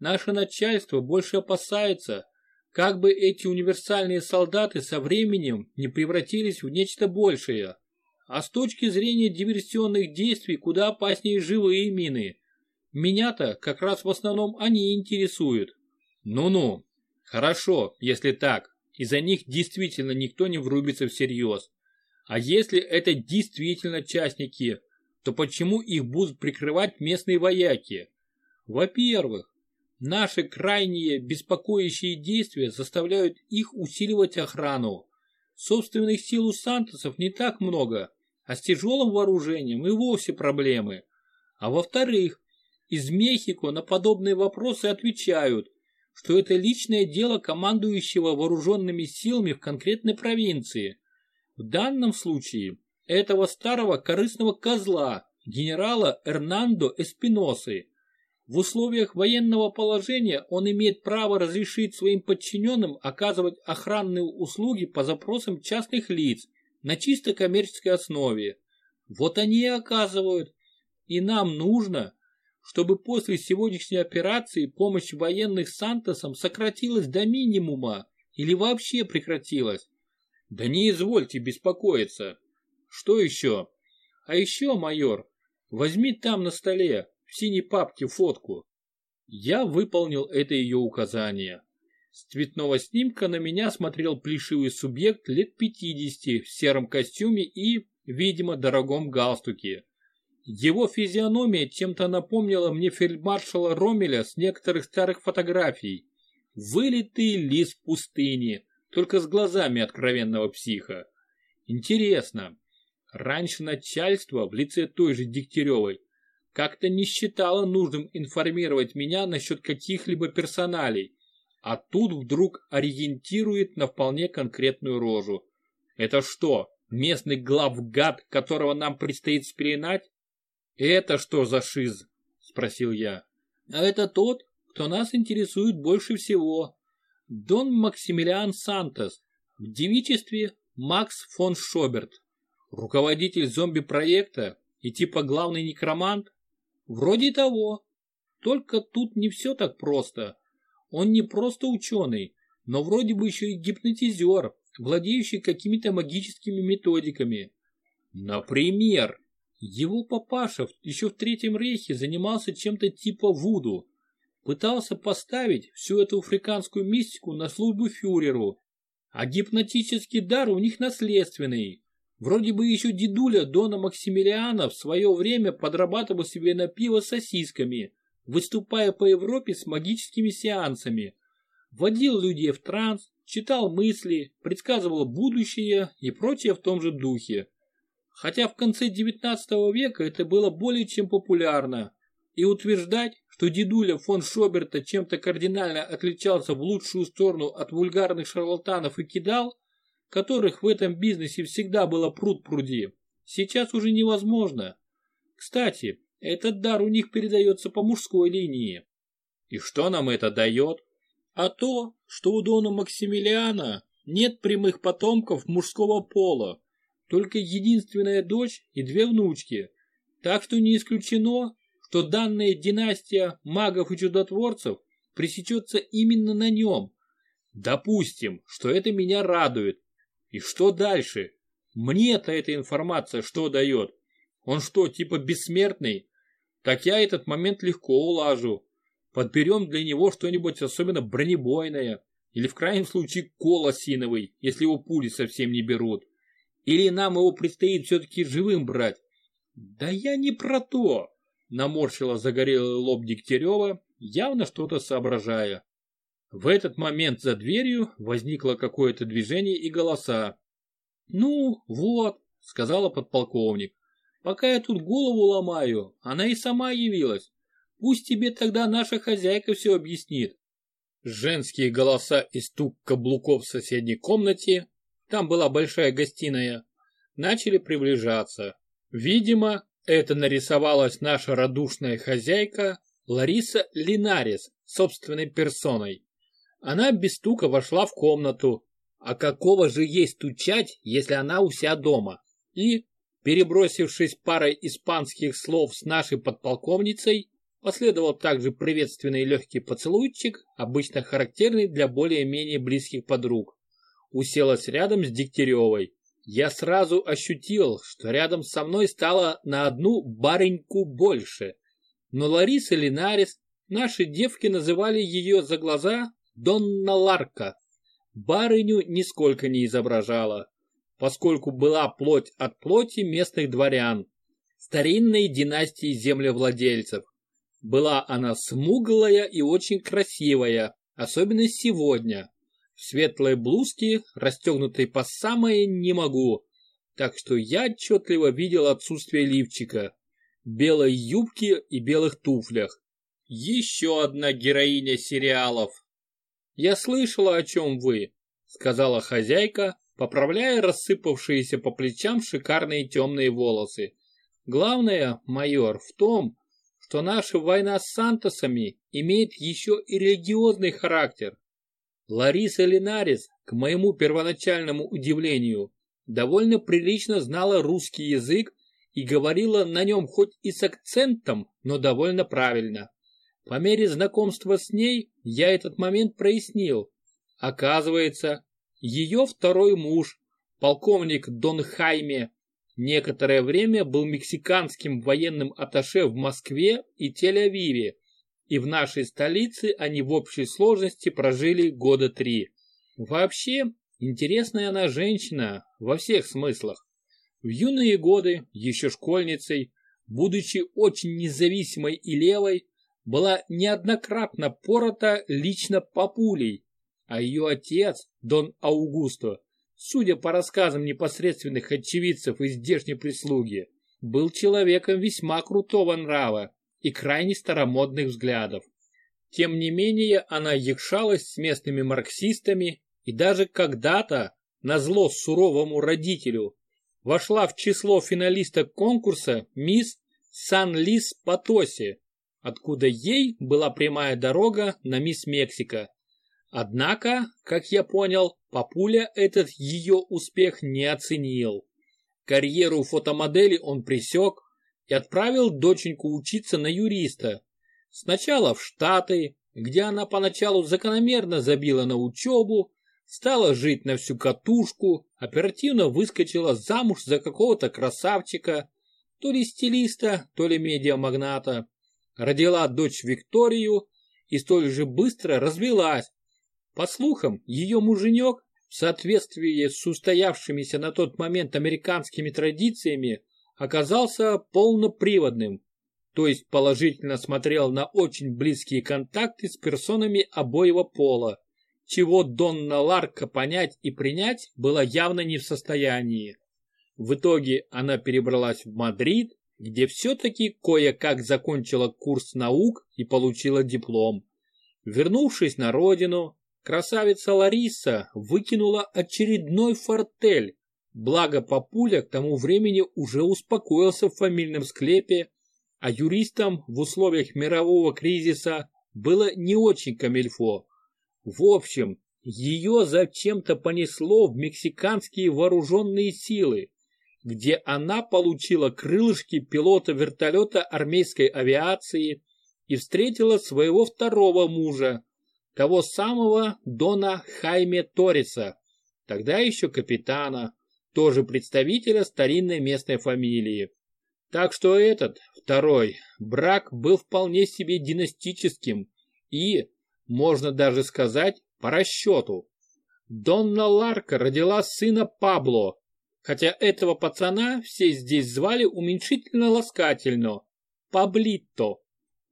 Наше начальство больше опасается, как бы эти универсальные солдаты со временем не превратились в нечто большее. А с точки зрения диверсионных действий куда опаснее живые мины. Меня-то как раз в основном они интересуют. Ну-ну, хорошо, если так, и за них действительно никто не врубится всерьез. А если это действительно частники, то почему их будут прикрывать местные вояки? Во-первых, наши крайние беспокоящие действия заставляют их усиливать охрану. Собственных сил у Сантосов не так много, а с тяжелым вооружением и вовсе проблемы. А во-вторых, из Мехико на подобные вопросы отвечают, что это личное дело командующего вооруженными силами в конкретной провинции. В данном случае этого старого корыстного козла, генерала Эрнандо Эспиносы. В условиях военного положения он имеет право разрешить своим подчиненным оказывать охранные услуги по запросам частных лиц на чисто коммерческой основе. Вот они и оказывают. И нам нужно, чтобы после сегодняшней операции помощь военных Сантосам сократилась до минимума или вообще прекратилась. Да не извольте беспокоиться. Что еще? А еще, майор, возьми там на столе, в синей папке, фотку. Я выполнил это ее указание. С цветного снимка на меня смотрел плешивый субъект лет 50 в сером костюме и, видимо, дорогом галстуке. Его физиономия чем-то напомнила мне фельдмаршала Ромеля с некоторых старых фотографий. Вылитый лис пустыни, только с глазами откровенного психа. Интересно, раньше начальство в лице той же Дегтяревой как-то не считало нужным информировать меня насчет каких-либо персоналей, а тут вдруг ориентирует на вполне конкретную рожу. Это что, местный главгад, которого нам предстоит спеленать? «Это что за шиз?» – спросил я. «А это тот, кто нас интересует больше всего. Дон Максимилиан Сантос, в девичестве Макс фон Шоберт. Руководитель зомби-проекта и типа главный некромант? Вроде того. Только тут не все так просто. Он не просто ученый, но вроде бы еще и гипнотизер, владеющий какими-то магическими методиками. Например, его папаша еще в Третьем Рейхе занимался чем-то типа вуду. Пытался поставить всю эту африканскую мистику на службу фюреру. А гипнотический дар у них наследственный. Вроде бы еще дедуля Дона Максимилиана в свое время подрабатывал себе на пиво сосисками, выступая по Европе с магическими сеансами. Водил людей в транс, читал мысли, предсказывал будущее и прочее в том же духе хотя в конце XIX века это было более чем популярно, и утверждать, что дедуля фон Шоберта чем-то кардинально отличался в лучшую сторону от вульгарных шарлатанов и кидал, которых в этом бизнесе всегда было пруд-пруди, сейчас уже невозможно. Кстати, этот дар у них передается по мужской линии. И что нам это дает? А то, что у Дона Максимилиана нет прямых потомков мужского пола, только единственная дочь и две внучки, так что не исключено, что данная династия магов и чудотворцев пресечется именно на нем. Допустим, что это меня радует. И что дальше? Мне-то эта информация что дает? Он что, типа бессмертный? Так я этот момент легко улажу. Подберем для него что-нибудь особенно бронебойное. Или в крайнем случае кол осиновый, если его пули совсем не берут. Или нам его предстоит все-таки живым брать? Да я не про то, наморщила загорелый лоб Дегтярева, явно что-то соображая. В этот момент за дверью возникло какое-то движение и голоса. «Ну, вот», — сказала подполковник, — «пока я тут голову ломаю, она и сама явилась. Пусть тебе тогда наша хозяйка все объяснит». Женские голоса и стук каблуков в соседней комнате там была большая гостиная, начали приближаться. Видимо, это нарисовалась наша радушная хозяйка Лариса Линарис собственной персоной. Она без стука вошла в комнату. А какого же ей стучать, если она у себя дома? И, перебросившись парой испанских слов с нашей подполковницей, последовал также приветственный легкий поцелуйчик, обычно характерный для более-менее близких подруг. Уселась рядом с Дегтяревой. Я сразу ощутил, что рядом со мной стало на одну барыньку больше. Но Лариса Линарис, наши девки называли ее за глаза Донна Ларка. Барыню нисколько не изображала, поскольку была плоть от плоти местных дворян, старинной династии землевладельцев. Была она смуглая и очень красивая, особенно сегодня. В светлой блузке, расстегнутой по самое не могу, так что я отчетливо видел отсутствие лифчика, белой юбки и белых туфлях. Еще одна героиня сериалов, «Я слышала, о чем вы», — сказала хозяйка, поправляя рассыпавшиеся по плечам шикарные темные волосы. «Главное, майор, в том, что наша война с Сантосами имеет еще и религиозный характер. Лариса Линарис, к моему первоначальному удивлению, довольно прилично знала русский язык и говорила на нем хоть и с акцентом, но довольно правильно. По мере знакомства с ней я этот момент прояснил. Оказывается, ее второй муж, полковник Дон Хайме, некоторое время был мексиканским военным атташе в Москве и Тель-Авиве, и в нашей столице они в общей сложности прожили года три. Вообще, интересная она женщина во всех смыслах. В юные годы, еще школьницей, будучи очень независимой и левой, была неоднократно порота лично папулей, а ее отец, Дон Аугусто, судя по рассказам непосредственных очевидцев из здешней прислуги, был человеком весьма крутого нрава и крайне старомодных взглядов. Тем не менее, она якшалась с местными марксистами и даже когда-то, назло суровому родителю, вошла в число финалисток конкурса «Мисс Сан-Лис Потоси», откуда ей была прямая дорога на мисс Мексика. Однако, как я понял, папуля этот ее успех не оценил. Карьеру фотомодели он пресек и отправил доченьку учиться на юриста. Сначала в Штаты, где она поначалу закономерно забила на учебу, стала жить на всю катушку, оперативно выскочила замуж за какого-то красавчика, то ли стилиста, то ли медиамагната родила дочь Викторию и столь же быстро развелась. По слухам, ее муженек, в соответствии с устоявшимися на тот момент американскими традициями, оказался полноприводным, то есть положительно смотрел на очень близкие контакты с персонами обоего пола, чего Донна Ларка понять и принять была явно не в состоянии. В итоге она перебралась в Мадрид, где все-таки кое-как закончила курс наук и получила диплом. Вернувшись на родину, красавица Лариса выкинула очередной фортель, благо папуля к тому времени уже успокоился в фамильном склепе, а юристам в условиях мирового кризиса было не очень камельфо. В общем, ее зачем-то понесло в мексиканские вооруженные силы, где она получила крылышки пилота вертолета армейской авиации и встретила своего второго мужа, того самого Дона Хайме Ториса, тогда еще капитана, тоже представителя старинной местной фамилии. Так что этот, второй, брак был вполне себе династическим и, можно даже сказать, по расчету. Донна Ларка родила сына Пабло, хотя этого пацана все здесь звали уменьшительно-ласкательно – Паблитто.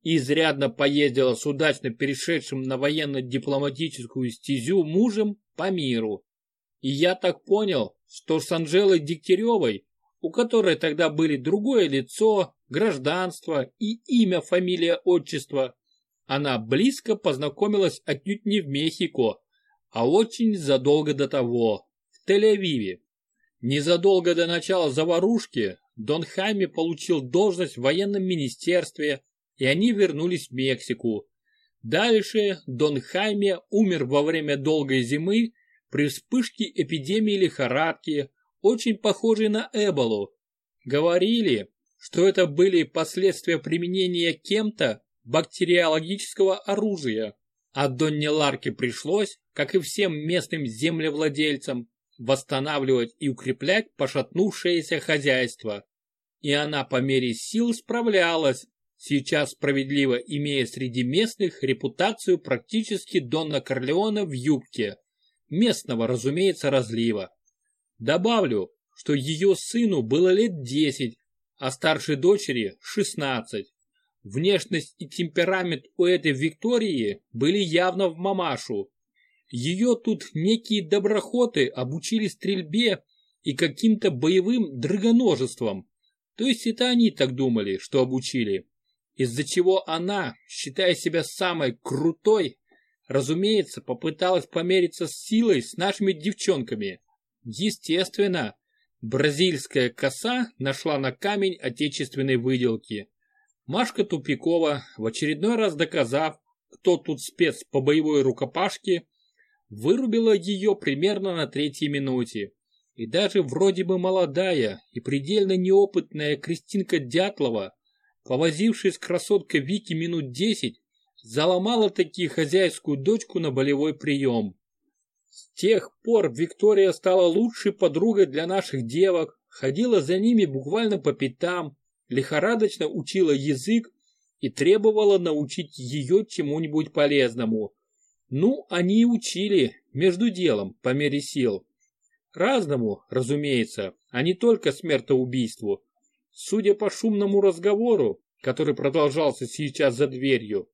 Изрядно поездила с удачно перешедшим на военно-дипломатическую стезю мужем по миру. И я так понял, что с Анжелой Дегтяревой, у которой тогда были другое лицо, гражданство и имя, фамилия, отчество, она близко познакомилась отнюдь не в Мехико, а очень задолго до того, в Тель-Авиве. Незадолго до начала заварушки Дон Хайме получил должность в военном министерстве, и они вернулись в Мексику. Дальше Дон Хайме умер во время долгой зимы при вспышке эпидемии лихорадки, очень похожей на Эболу. Говорили, что это были последствия применения кем-то бактериологического оружия, а Донне Ларке пришлось, как и всем местным землевладельцам, восстанавливать и укреплять пошатнувшееся хозяйство. И она по мере сил справлялась, сейчас справедливо имея среди местных репутацию практически Донна Корлеона в юбке, местного, разумеется, разлива. Добавлю, что ее сыну было лет 10, а старшей дочери 16. Внешность и темперамент у этой Виктории были явно в мамашу, ее тут некие доброхоты обучили стрельбе и каким-то боевым драгоножеством. То есть это они так думали, что обучили. Из-за чего она, считая себя самой крутой, разумеется, попыталась помериться с силой с нашими девчонками. Естественно, бразильская коса нашла на камень отечественной выделки. Машка Тупикова, в очередной раз доказав, кто тут спец по боевой рукопашке, вырубила ее примерно на третьей минуте. И даже вроде бы молодая и предельно неопытная Кристинка Дятлова, повозившись с красоткой Вики минут десять, заломала таки хозяйскую дочку на болевой прием. С тех пор Виктория стала лучшей подругой для наших девок, ходила за ними буквально по пятам, лихорадочно учила язык и требовала научить ее чему-нибудь полезному. Ну, они учили, между делом, по мере сил. Разному, разумеется, а не только смертоубийству. Судя по шумному разговору, который продолжался сейчас за дверью,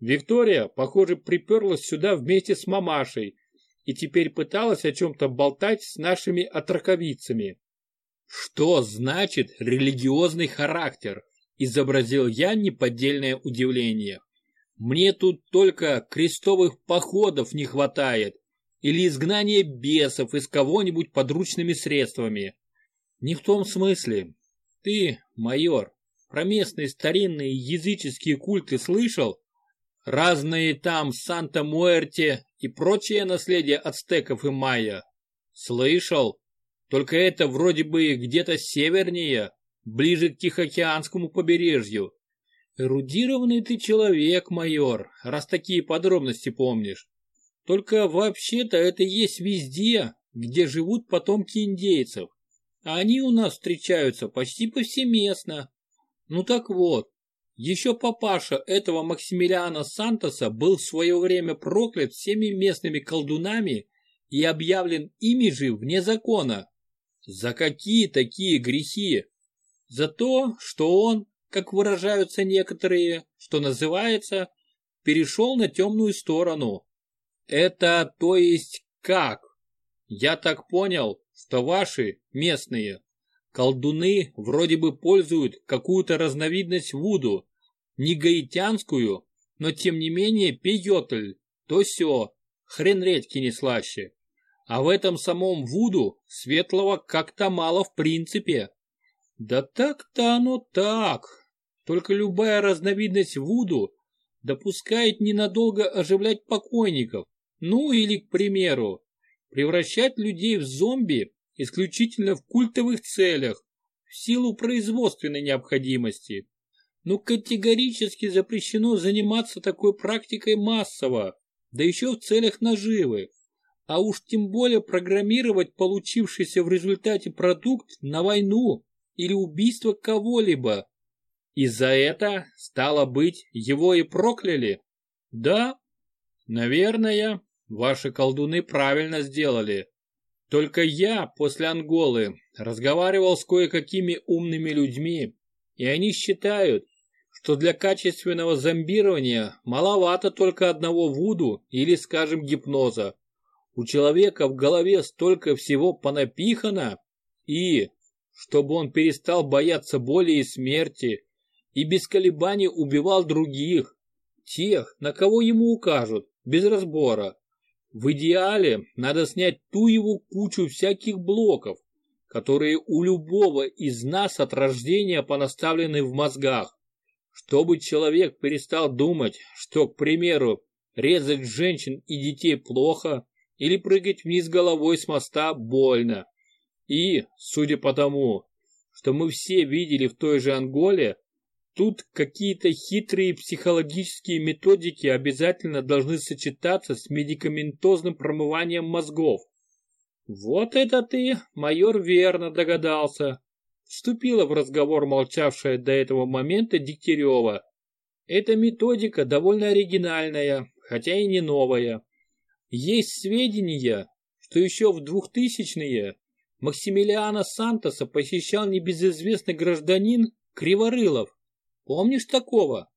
Виктория, похоже, приперлась сюда вместе с мамашей и теперь пыталась о чем-то болтать с нашими отраковицами. «Что значит религиозный характер?» – изобразил я неподдельное удивление. Мне тут только крестовых походов не хватает или изгнания бесов из кого-нибудь подручными средствами. Не в том смысле. Ты, майор, про местные старинные языческие культы слышал? Разные там Санта-Муэрте и прочее наследие ацтеков и майя. Слышал? Только это вроде бы где-то севернее, ближе к Тихоокеанскому побережью. Эрудированный ты человек, майор, раз такие подробности помнишь. Только вообще-то это есть везде, где живут потомки индейцев. А они у нас встречаются почти повсеместно. Ну так вот, еще папаша этого Максимилиана Сантоса был в свое время проклят всеми местными колдунами и объявлен ими же вне закона. За какие такие грехи? За то, что он, как выражаются некоторые, что называется, перешел на темную сторону. Это то есть как? Я так понял, что ваши, местные, колдуны вроде бы пользуют какую-то разновидность вуду, не гаитянскую, но тем не менее пейотль, то все, хрен редьки не слаще. А в этом самом вуду светлого как-то мало в принципе. Да так-то оно так. Только любая разновидность вуду допускает ненадолго оживлять покойников. Ну или, к примеру, превращать людей в зомби исключительно в культовых целях, в силу производственной необходимости. Но категорически запрещено заниматься такой практикой массово, да еще в целях наживы. А уж тем более программировать получившийся в результате продукт на войну или убийство кого-либо. И за это, стало быть, его и прокляли? Да, наверное, ваши колдуны правильно сделали. Только я после Анголы разговаривал с кое-какими умными людьми, и они считают, что для качественного зомбирования маловато только одного вуду или, скажем, гипноза. У человека в голове столько всего понапихано, и, чтобы он перестал бояться боли и смерти и без колебаний убивал других, тех, на кого ему укажут, без разбора. В идеале надо снять ту его кучу всяких блоков, которые у любого из нас от рождения понаставлены в мозгах. Чтобы человек перестал думать, что, к примеру, резать женщин и детей плохо или прыгать вниз головой с моста больно. И, судя по тому, что мы все видели в той же Анголе, тут какие-то хитрые психологические методики обязательно должны сочетаться с медикаментозным промыванием мозгов. Вот это ты, майор, верно догадался. Вступила в разговор молчавшая до этого момента Дегтярева. Эта методика довольно оригинальная, хотя и не новая. Есть сведения, что еще в 2000-е Максимилиана Сантоса посещал небезызвестный гражданин Криворылов. Помнишь такого?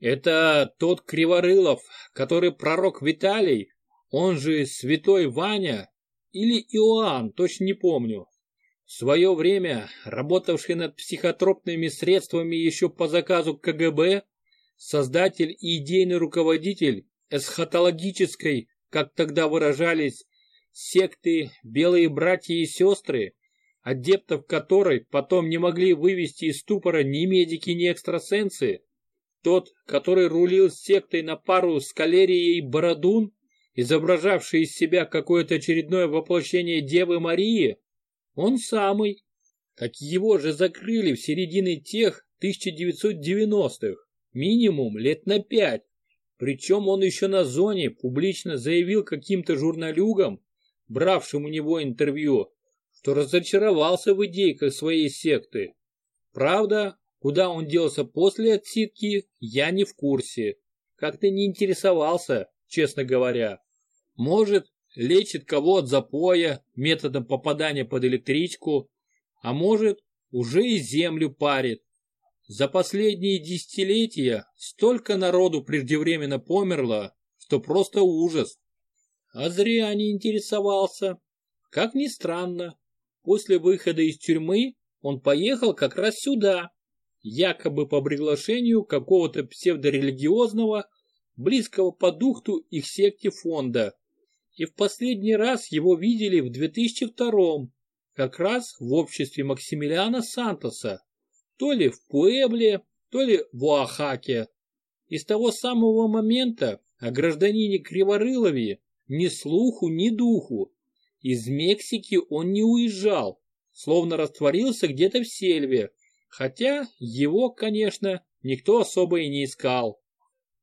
Это тот Криворылов, который пророк Виталий, он же святой Ваня или Иоанн, точно не помню. В свое время работавший над психотропными средствами еще по заказу КГБ, создатель и идейный руководитель эсхатологической, как тогда выражались, секты «Белые братья и сестры», адептов которой потом не могли вывести из ступора ни медики, ни экстрасенсы, тот, который рулил сектой на пару с Калерией Бородун, изображавший из себя какое-то очередное воплощение Девы Марии, он самый. как его же закрыли в середине тех 1990-х, минимум лет на пять. Причем он еще на зоне публично заявил каким-то журналюгам, бравшим у него интервью, что разочаровался в идейках своей секты. Правда, куда он делся после отсидки, я не в курсе. Как-то не интересовался, честно говоря. Может, лечит кого от запоя методом попадания под электричку, а может, уже и землю парит. За последние десятилетия столько народу преждевременно померло, что просто ужас. А зря не интересовался. Как ни странно, после выхода из тюрьмы он поехал как раз сюда, якобы по приглашению какого-то псевдорелигиозного, близкого по духу их секте фонда. И в последний раз его видели в 2002 как раз в обществе Максимилиана Сантоса, то ли в Пуэбле, то ли в Оахаке. И с того самого момента о гражданине Криворылове ни слуху, ни духу. Из Мексики он не уезжал, словно растворился где-то в сельве, хотя его, конечно, никто особо и не искал.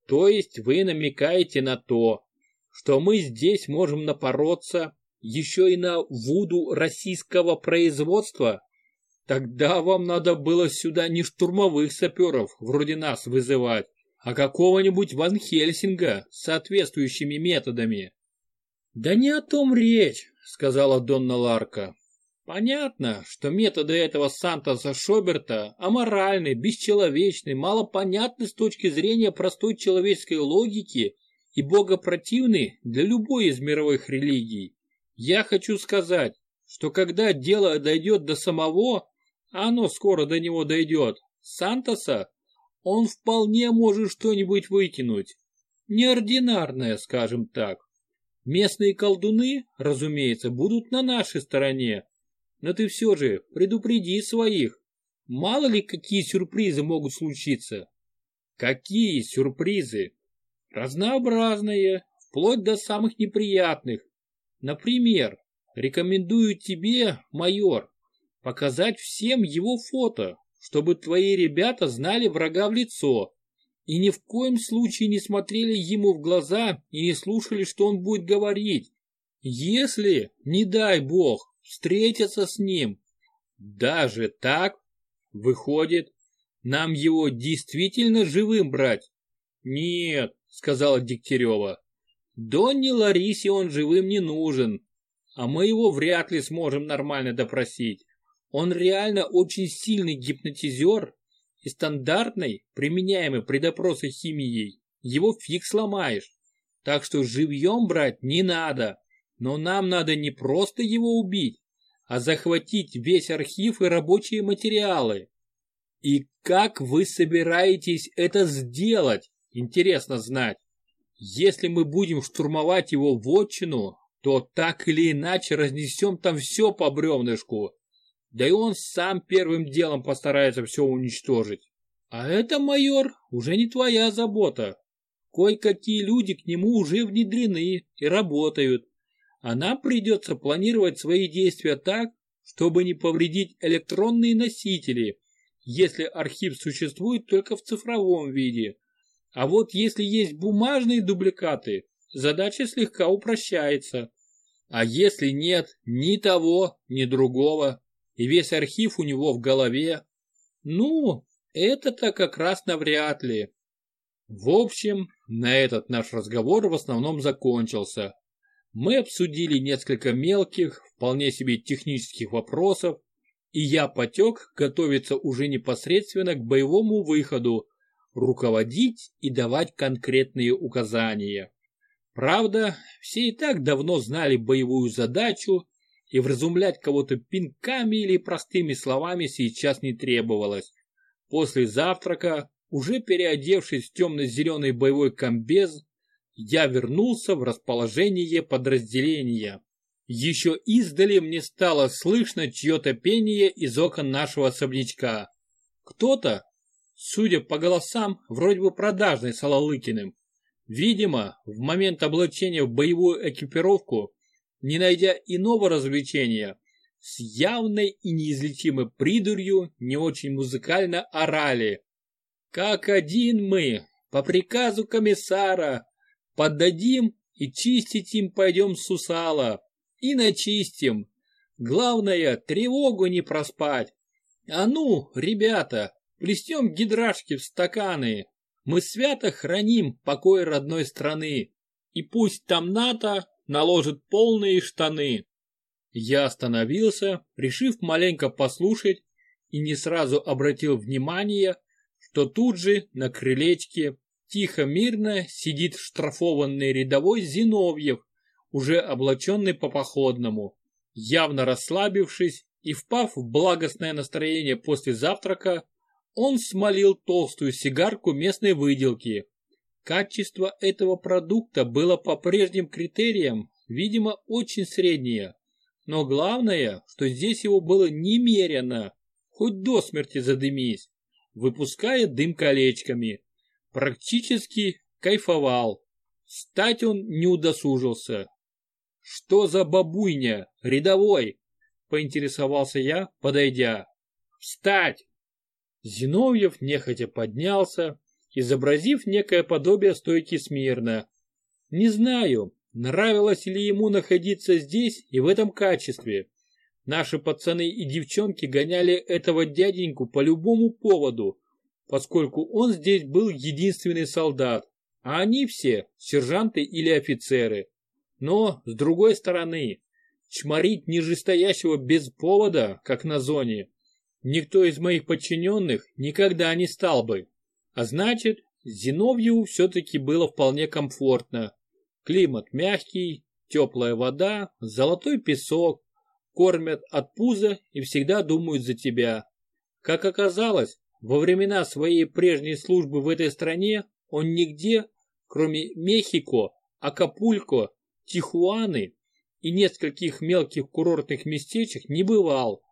То есть вы намекаете на то, что мы здесь можем напороться еще и на вуду российского производства? Тогда вам надо было сюда не штурмовых саперов, вроде нас, вызывать, а какого-нибудь Ван Хельсинга с соответствующими методами. «Да не о том речь», — сказала Донна Ларка. «Понятно, что методы этого Сантоса Шоберта аморальны, бесчеловечны, малопонятны с точки зрения простой человеческой логики и богопротивны для любой из мировых религий. Я хочу сказать, что когда дело дойдет до самого, а оно скоро до него дойдет, Сантоса, он вполне может что-нибудь вытянуть. Неординарное, скажем так. Местные колдуны, разумеется, будут на нашей стороне. Но ты все же предупреди своих. Мало ли какие сюрпризы могут случиться. Какие сюрпризы? Разнообразные, вплоть до самых неприятных. Например, рекомендую тебе, майор, показать всем его фото, чтобы твои ребята знали врага в лицо и ни в коем случае не смотрели ему в глаза и не слушали, что он будет говорить. Если, не дай бог, встретиться с ним, даже так, выходит, нам его действительно живым брать? Нет, сказала Дегтярева. Донне Ларисе он живым не нужен, а мы его вряд ли сможем нормально допросить. Он реально очень сильный гипнотизер и стандартной, применяемой при допросах химией, его фиг сломаешь. Так что живьем брать не надо. Но нам надо не просто его убить, а захватить весь архив и рабочие материалы. И как вы собираетесь это сделать, интересно знать. Если мы будем штурмовать его вотчину, то так или иначе разнесем там все по бревнышку. Да и он сам первым делом постарается все уничтожить. А это, майор, уже не твоя забота. Кое-какие люди к нему уже внедрены и работают, а нам придется планировать свои действия так, чтобы не повредить электронные носители, если архив существует только в цифровом виде. А вот если есть бумажные дубликаты, задача слегка упрощается. А если нет ни того, ни другого, и весь архив у него в голове, ну, это-то как раз навряд ли. В общем, на этот наш разговор в основном закончился. Мы обсудили несколько мелких, вполне себе технических вопросов, и я потек готовиться уже непосредственно к боевому выходу, руководить и давать конкретные указания. Правда, все и так давно знали боевую задачу, и вразумлять кого-то пинками или простыми словами сейчас не требовалось. После завтрака уже переодевшись в темно-зеленый боевой комбез, я вернулся в расположение подразделения. Еще издали мне стало слышно чье-то пение из окон нашего особнячка. Кто-то, судя по голосам, вроде бы продажный Сололыкиным, видимо, в момент облачения в боевую экипировку, не найдя иного развлечения, с явной и неизлечимой придурью не очень музыкально орали. Как один мы, по приказу комиссара, поддадим и чистить им пойдем сусала. И начистим. Главное, тревогу не проспать. А ну, ребята, плестем гидрашки в стаканы. Мы свято храним покой родной страны. И пусть там НАТО наложит полные штаны. Я остановился, решив маленько послушать, и не сразу обратил внимание, что тут же на крылечке тихо-мирно сидит штрафованный рядовой Зиновьев, уже облаченный по походному. Явно расслабившись и впав в благостное настроение после завтрака, он смолил толстую сигарку местной выделки. Качество этого продукта было по прежним критериям, видимо, очень среднее. Но главное, что здесь его было немерено, хоть до смерти задымись выпуская дым колечками. Практически кайфовал. Стать он не удосужился. «Что за бабуйня, рядовой?» — поинтересовался я, подойдя. «Встать!» Зиновьев нехотя поднялся, изобразив некое подобие стойки смирно. Не знаю, нравилось ли ему находиться здесь и в этом качестве. Наши пацаны и девчонки гоняли этого дяденьку по любому поводу, поскольку он здесь был единственный солдат, а они все сержанты или офицеры. Но, с другой стороны, чморить нижестоящего без повода, как на зоне, никто из моих подчиненных никогда не стал бы. А значит, Зиновьеву все-таки было вполне комфортно. Климат мягкий, теплая вода, золотой песок, кормят от пуза и всегда думают за тебя. Как оказалось, во времена своей прежней службы в этой стране он нигде, кроме Мехико, Акапулько, Тихуаны и нескольких мелких курортных местечек не бывал.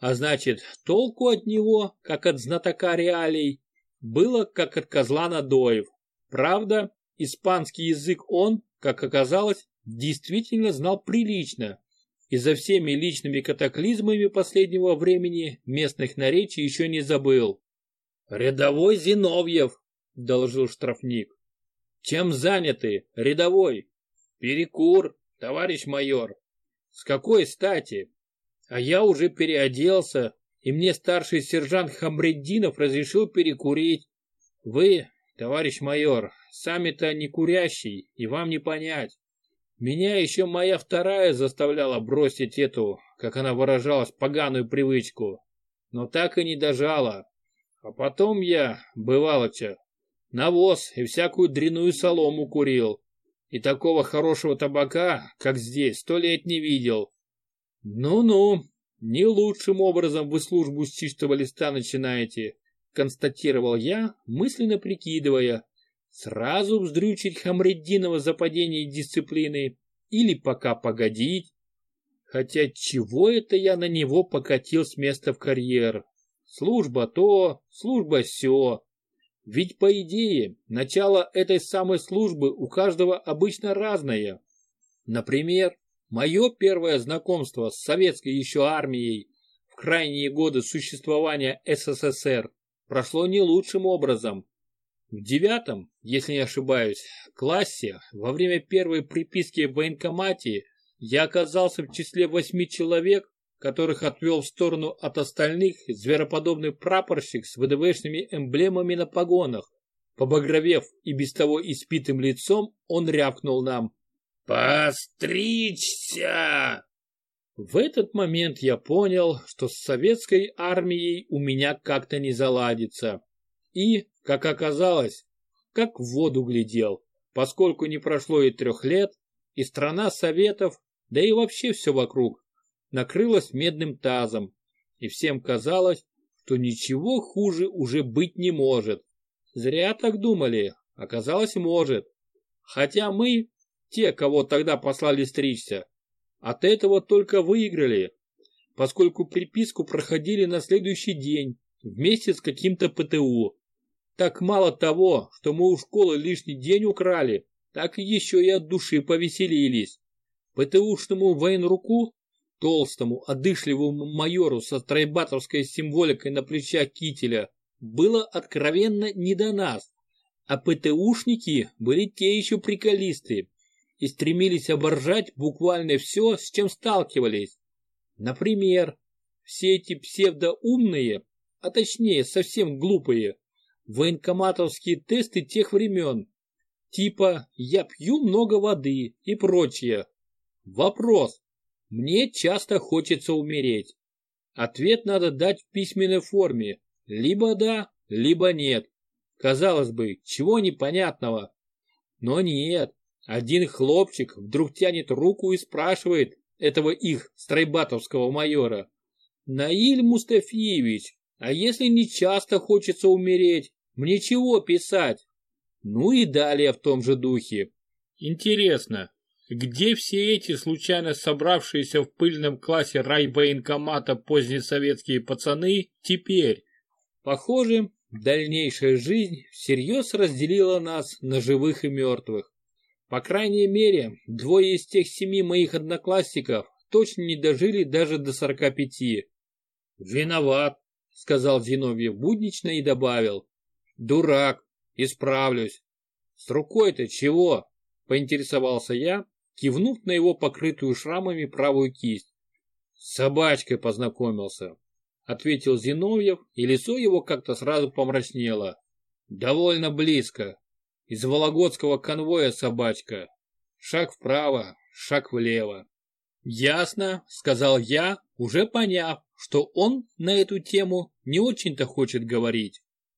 А значит, толку от него, как от знатока реалий, было как от козла надоев. Правда, испанский язык он, как оказалось, действительно знал прилично и за всеми личными катаклизмами последнего времени местных наречий еще не забыл. «Рядовой Зиновьев», — доложил штрафник. «Чем заняты, рядовой?» «Перекур, товарищ майор». «С какой стати?» «А я уже переоделся, и мне старший сержант Хамреддинов разрешил перекурить. Вы, товарищ майор, сами-то не курящий, и вам не понять. Меня еще моя вторая заставляла бросить эту, как она выражалась, поганую привычку. Но так и не дожала. А потом я, бывалоча, навоз и всякую дряную солому курил. И такого хорошего табака, как здесь, сто лет не видел. Ну-ну, не лучшим образом вы службу с чистого листа начинаете, констатировал я, мысленно прикидывая, Сразу вздрючить Хамреддинова за падение дисциплины или пока погодить? Хотя чего это я на него покатил с места в карьер? Служба то, служба сё. Ведь по идее, начало этой самой службы у каждого обычно разное. Например, мое первое знакомство с советской еще армией в крайние годы существования СССР прошло не лучшим образом. В девятом, если не ошибаюсь, классе, во время первой приписки в военкомате, я оказался в числе восьми человек, которых отвел в сторону от остальных звероподобный прапорщик с ВДВшными эмблемами на погонах. Побагровев и без того испитым лицом, он рявкнул нам «Постричься!» В этот момент я понял, что с советской армией у меня как-то не заладится. И, как оказалось, как в воду глядел, поскольку не прошло и трех лет, и страна Советов, да и вообще все вокруг, накрылась медным тазом, и всем казалось, что ничего хуже уже быть не может. Зря так думали, оказалось может. Хотя мы, те, кого тогда послали стричься, от этого только выиграли, поскольку приписку проходили на следующий день вместе с каким-то ПТУ. Так мало того, что мы у школы лишний день украли, так еще и от души повеселились. ПТУшному военруку, толстому, одышливому майору со стройбатовской символикой на плечах кителя, было откровенно не до нас, а ПТУшники были те еще приколисты, и стремились оборжать буквально все, с чем сталкивались. Например, все эти псевдоумные, а точнее совсем глупые, военкоматовские тесты тех времен, типа «я пью много воды» и прочее. Вопрос. Мне часто хочется умереть. Ответ надо дать в письменной форме. Либо да, либо нет. Казалось бы, чего непонятного? Но нет. Один хлопчик вдруг тянет руку и спрашивает этого их стройбатовского майора. «Наиль Мустафиевич, а если не часто хочется умереть, мне чего писать?» Ну и далее в том же духе. Интересно, где все эти случайно собравшиеся в пыльном классе райвоенкомата позднесоветские пацаны теперь? Похоже, дальнейшая жизнь всерьез разделила нас на живых и мертвых. По крайней мере, двое из тех семи моих одноклассников точно не дожили даже до сорока пяти. «Виноват», — сказал Зиновьев буднично и добавил. «Дурак, исправлюсь». «С рукой-то чего?» — поинтересовался я, кивнув на его покрытую шрамами правую кисть. «С собачкой познакомился», — ответил Зиновьев, и лицо его как-то сразу помрачнело. «Довольно близко. Из Вологодского конвоя собачка. Шаг вправо, шаг влево. Ясно, сказал я, уже поняв, что он на эту тему не очень-то хочет говорить.